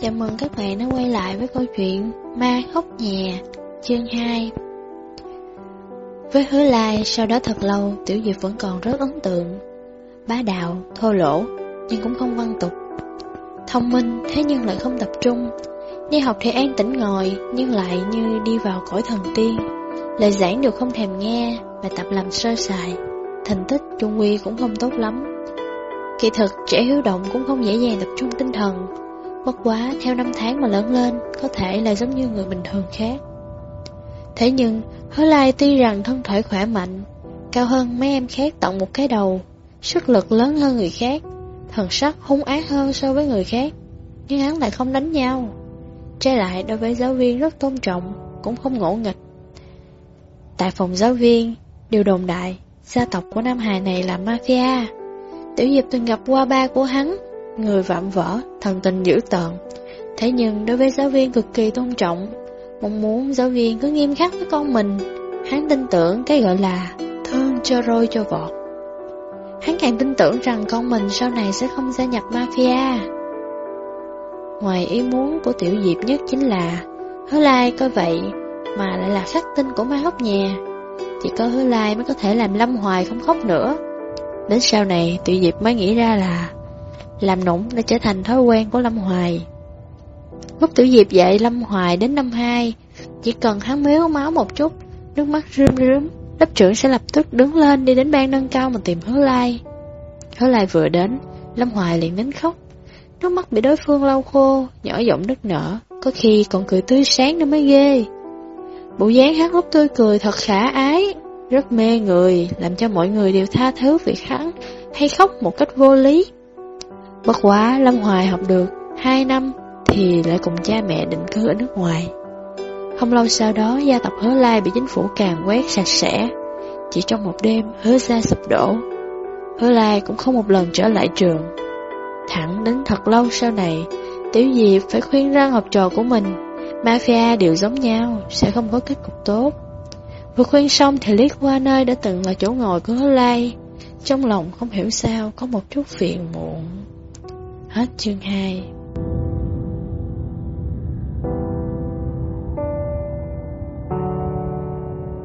Chào mừng các bạn đã quay lại với câu chuyện Ma Khóc Nhà, chương 2 Với hứa lai, sau đó thật lâu, Tiểu Diệp vẫn còn rất ấn tượng. Bá đạo, thô lỗ, nhưng cũng không văn tục. Thông minh, thế nhưng lại không tập trung. Đi học thì an tĩnh ngồi, nhưng lại như đi vào cõi thần tiên. Lời giảng đều không thèm nghe, bài tập làm sơ sài. Thành tích trung quy cũng không tốt lắm. Kỳ thực, trẻ hiếu động cũng không dễ dàng tập trung tinh thần. Bất quá, theo năm tháng mà lớn lên, có thể là giống như người bình thường khác. Thế nhưng, Hứa Lai tuy rằng thân thể khỏe mạnh, cao hơn mấy em khác tận một cái đầu, sức lực lớn hơn người khác, thần sắc hung ác hơn so với người khác, nhưng hắn lại không đánh nhau. Trái lại đối với giáo viên rất tôn trọng, cũng không ngỗ nghịch. Tại phòng giáo viên, điều đồn đại, gia tộc của Nam Hải này là mafia. Tiểu Diệp từng gặp qua ba của hắn, người vạm vỡ, thần tình dữ tợn. Thế nhưng đối với giáo viên cực kỳ tôn trọng, mong muốn giáo viên cứ nghiêm khắc với con mình. Hắn tin tưởng cái gọi là thương cho roi cho vọt. Hắn càng tin tưởng rằng con mình sau này sẽ không gia nhập mafia. Ngoài ý muốn của tiểu diệp nhất chính là Hứa Lai coi vậy mà lại là khắc tinh của ma hốc nhà. Chỉ có Hứa Lai mới có thể làm Lâm Hoài không khóc nữa. Đến sau này tiểu diệp mới nghĩ ra là làm nũng đã trở thành thói quen của Lâm Hoài. Lúc tiểu diệp dạy Lâm Hoài đến năm 2, chỉ cần hắn méo máu một chút, nước mắt rơm rớm, lớp trưởng sẽ lập tức đứng lên đi đến ban nâng cao mà tìm hứa lai. Hứa lai vừa đến, Lâm Hoài liền đến khóc. Nước mắt bị đối phương lau khô, nhỏ giọng nức nở, có khi còn cười tươi sáng nữa mới ghê. Bộ dáng hắn lúc tươi cười thật khả ái, rất mê người, làm cho mọi người đều tha thứ việc hắn hay khóc một cách vô lý. Bất quá Lâm Hoài học được 2 năm thì lại cùng cha mẹ định cư ở nước ngoài. Không lâu sau đó gia tộc Hứa Lai bị chính phủ càn quét sạch sẽ. Chỉ trong một đêm hứa gia sụp đổ. Hứa Lai cũng không một lần trở lại trường. Thẳng đến thật lâu sau này, Tiểu Diệp phải khuyên răng học trò của mình. Mafia đều giống nhau, sẽ không có kết cục tốt. Vừa khuyên xong thì liếc qua nơi đã từng là chỗ ngồi của Hứa Lai. Trong lòng không hiểu sao có một chút phiền muộn. Hết chương 2